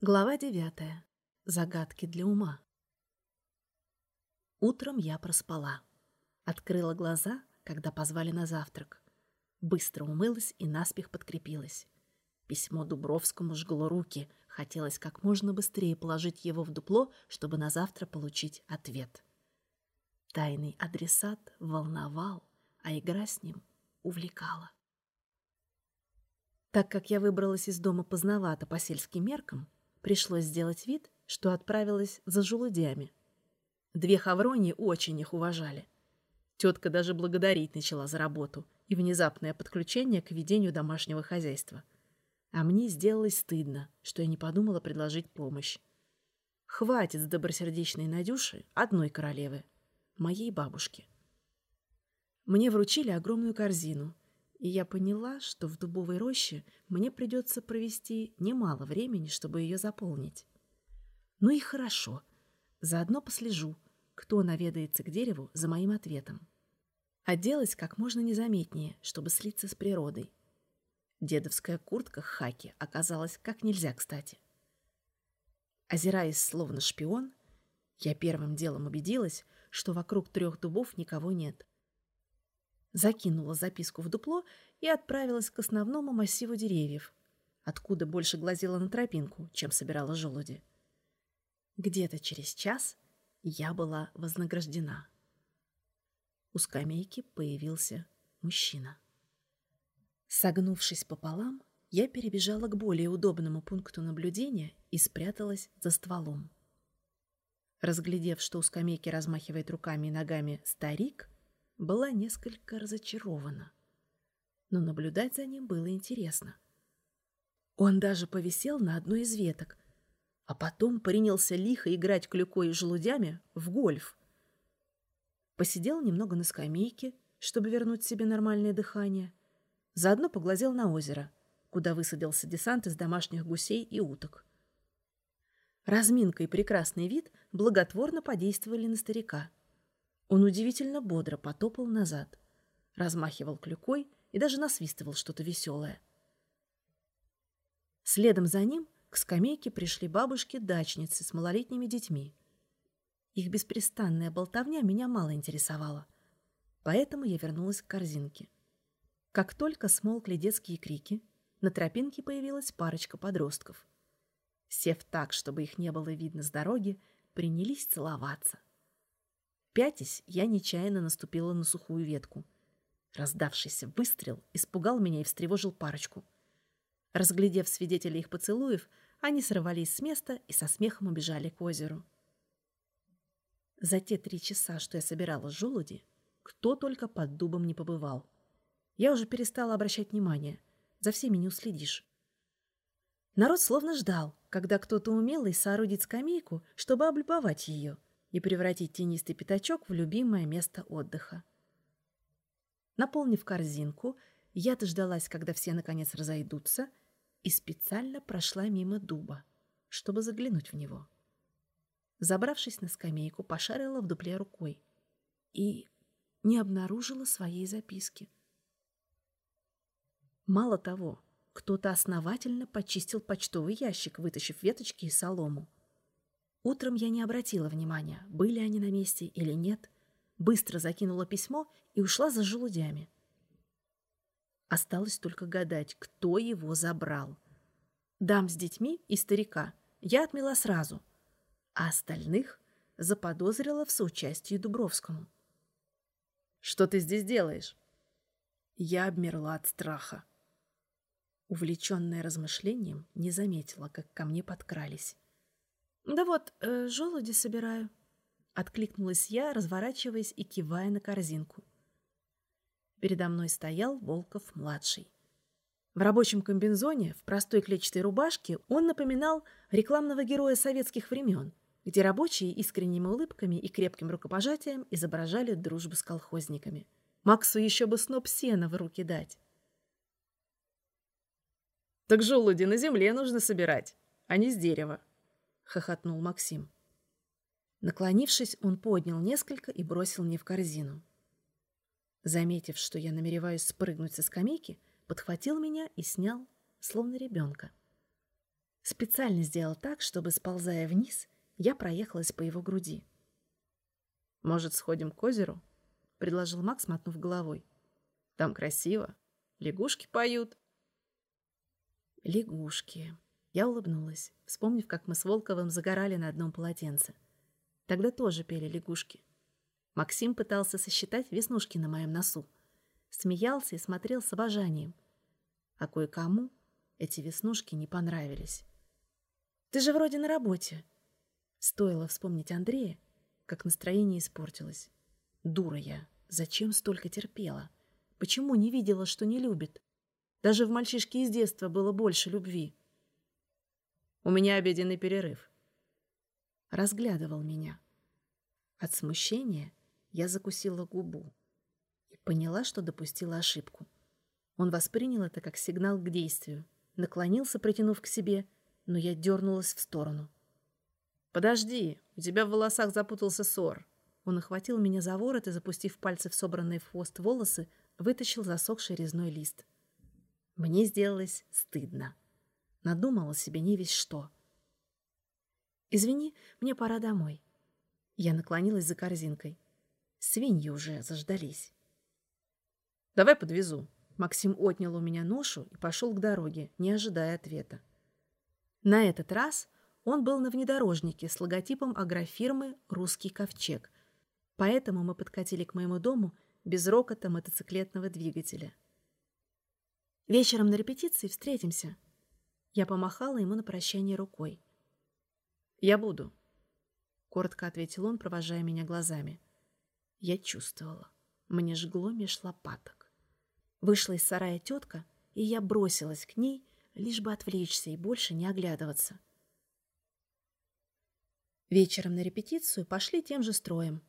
Глава девятая. Загадки для ума. Утром я проспала. Открыла глаза, когда позвали на завтрак. Быстро умылась и наспех подкрепилась. Письмо Дубровскому жгло руки. Хотелось как можно быстрее положить его в дупло, чтобы на завтра получить ответ. Тайный адресат волновал, а игра с ним увлекала. Так как я выбралась из дома поздновато по сельским меркам, Пришлось сделать вид, что отправилась за желудями. Две хаврони очень их уважали. Тетка даже благодарить начала за работу и внезапное подключение к ведению домашнего хозяйства. А мне сделалось стыдно, что я не подумала предложить помощь. Хватит с добросердечной Надюши одной королевы, моей бабушки. Мне вручили огромную корзину, и я поняла, что в дубовой роще мне придется провести немало времени, чтобы ее заполнить. Ну и хорошо. Заодно послежу, кто наведается к дереву за моим ответом. Оделась как можно незаметнее, чтобы слиться с природой. Дедовская куртка хаки оказалась как нельзя кстати. Озираясь словно шпион, я первым делом убедилась, что вокруг трех дубов никого нет закинула записку в дупло и отправилась к основному массиву деревьев, откуда больше глазела на тропинку, чем собирала желуди. Где-то через час я была вознаграждена. У скамейки появился мужчина. Согнувшись пополам, я перебежала к более удобному пункту наблюдения и спряталась за стволом. Разглядев, что у скамейки размахивает руками и ногами старик, была несколько разочарована. Но наблюдать за ним было интересно. Он даже повисел на одной из веток, а потом принялся лихо играть клюкой и желудями в гольф. Посидел немного на скамейке, чтобы вернуть себе нормальное дыхание. Заодно поглазел на озеро, куда высадился десант из домашних гусей и уток. Разминка и прекрасный вид благотворно подействовали на старика — он удивительно бодро потопал назад, размахивал клюкой и даже насвистывал что-то веселое. Следом за ним к скамейке пришли бабушки-дачницы с малолетними детьми. Их беспрестанная болтовня меня мало интересовала, поэтому я вернулась к корзинке. Как только смолкли детские крики, на тропинке появилась парочка подростков. Сев так, чтобы их не было видно с дороги, принялись целоваться. Пятясь, я нечаянно наступила на сухую ветку. Раздавшийся выстрел испугал меня и встревожил парочку. Разглядев свидетелей их поцелуев, они сорвались с места и со смехом убежали к озеру. За те три часа, что я собирала желуди, кто только под дубом не побывал. Я уже перестала обращать внимание. За всеми не уследишь. Народ словно ждал, когда кто-то умелый соорудит скамейку, чтобы облюбовать ее — и превратить тенистый пятачок в любимое место отдыха. Наполнив корзинку, я дождалась, когда все наконец разойдутся, и специально прошла мимо дуба, чтобы заглянуть в него. Забравшись на скамейку, пошарила в дупле рукой и не обнаружила своей записки. Мало того, кто-то основательно почистил почтовый ящик, вытащив веточки и солому. Утром я не обратила внимания, были они на месте или нет. Быстро закинула письмо и ушла за желудями. Осталось только гадать, кто его забрал. Дам с детьми и старика я отмела сразу, а остальных заподозрила в соучастии Дубровскому. «Что ты здесь делаешь?» Я обмерла от страха. Увлеченная размышлением, не заметила, как ко мне подкрались. «Да вот, э, желуди собираю», — откликнулась я, разворачиваясь и кивая на корзинку. Передо мной стоял Волков-младший. В рабочем комбинзоне, в простой клетчатой рубашке, он напоминал рекламного героя советских времен, где рабочие искренними улыбками и крепким рукопожатием изображали дружбу с колхозниками. Максу еще бы сноп сена в руки дать. «Так желуди на земле нужно собирать, а не с дерева», хохотнул Максим. Наклонившись, он поднял несколько и бросил мне в корзину. Заметив, что я намереваюсь спрыгнуть со скамейки, подхватил меня и снял, словно ребенка. Специально сделал так, чтобы, сползая вниз, я проехалась по его груди. «Может, сходим к озеру?» — предложил Макс, мотнув головой. «Там красиво. Лягушки поют». Лягушки. Я улыбнулась, вспомнив, как мы с Волковым загорали на одном полотенце. Тогда тоже пели лягушки. Максим пытался сосчитать веснушки на моем носу. Смеялся и смотрел с обожанием. А кое-кому эти веснушки не понравились. Ты же вроде на работе. Стоило вспомнить Андрея, как настроение испортилось. Дура я. Зачем столько терпела? Почему не видела, что не любит? Даже в мальчишке из детства было больше любви. У меня обеденный перерыв. Разглядывал меня. От смущения я закусила губу и поняла, что допустила ошибку. Он воспринял это как сигнал к действию, наклонился, притянув к себе — но я дернулась в сторону. «Подожди, у тебя в волосах запутался сор». Он охватил меня за ворот и, запустив пальцы в собранные в хвост волосы, вытащил засохший резной лист. Мне сделалось стыдно. Надумала себе не весь что. «Извини, мне пора домой». Я наклонилась за корзинкой. Свиньи уже заждались. «Давай подвезу». Максим отнял у меня ношу и пошел к дороге, не ожидая ответа. На этот раз он был на внедорожнике с логотипом агрофирмы «Русский ковчег», поэтому мы подкатили к моему дому без рокота мотоциклетного двигателя. «Вечером на репетиции встретимся». Я помахала ему на прощание рукой. «Я буду», — коротко ответил он, провожая меня глазами. Я чувствовала. Мне жгло меж лопаток. Вышла из сарая тетка, и я бросилась к ней, лишь бы отвлечься и больше не оглядываться. Вечером на репетицию пошли тем же строем.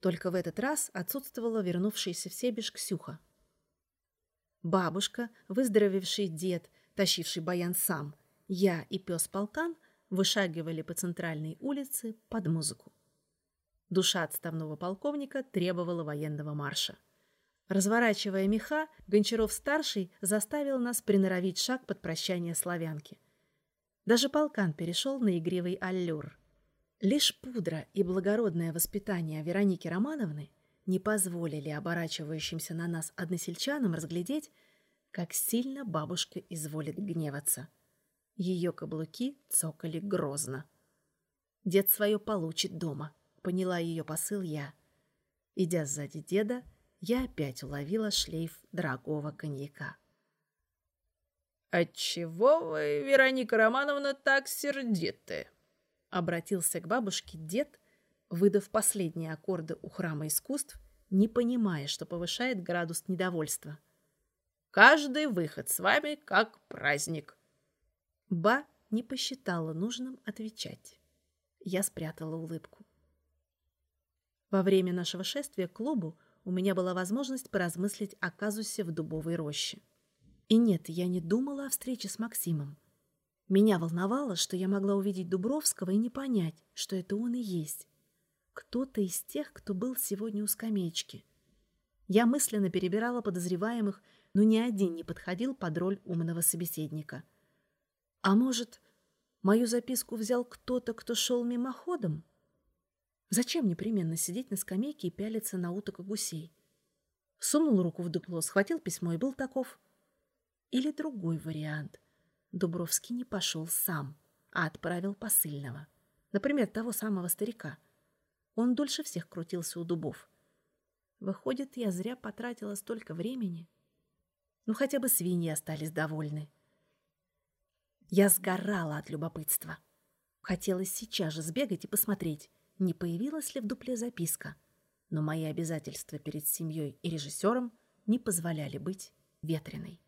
Только в этот раз отсутствовала вернувшаяся в Себеж Ксюха. Бабушка, выздоровевший дед, тащивший баян сам, я и пес Полкан вышагивали по центральной улице под музыку. Душа отставного полковника требовала военного марша. Разворачивая меха, Гончаров-старший заставил нас приноровить шаг под прощание славянки. Даже полкан перешел на игривый аллюр. Лишь пудра и благородное воспитание Вероники Романовны не позволили оборачивающимся на нас односельчанам разглядеть, как сильно бабушка изволит гневаться. Ее каблуки цокали грозно. Дед свое получит дома, поняла ее посыл я. Идя сзади деда, я опять уловила шлейф дорогого коньяка. «Отчего вы, Вероника Романовна, так сердиты?» Обратился к бабушке дед, выдав последние аккорды у храма искусств, не понимая, что повышает градус недовольства. «Каждый выход с вами как праздник». Ба не посчитала нужным отвечать. Я спрятала улыбку. Во время нашего шествия к клубу у меня была возможность поразмыслить о казусе в дубовой роще. И нет, я не думала о встрече с Максимом. Меня волновало, что я могла увидеть Дубровского и не понять, что это он и есть. Кто-то из тех, кто был сегодня у скамеечки. Я мысленно перебирала подозреваемых, но ни один не подходил под роль умного собеседника. А может, мою записку взял кто-то, кто шел мимоходом? Зачем непременно сидеть на скамейке и пялиться на уток и гусей? Сунул руку в дупло, схватил письмо и был таков. Или другой вариант. Дубровский не пошел сам, а отправил посыльного. Например, того самого старика. Он дольше всех крутился у дубов. Выходит, я зря потратила столько времени. Ну, хотя бы свиньи остались довольны. Я сгорала от любопытства. Хотелось сейчас же сбегать и посмотреть, не появилась ли в дупле записка, но мои обязательства перед семьей и режиссером не позволяли быть ветреной.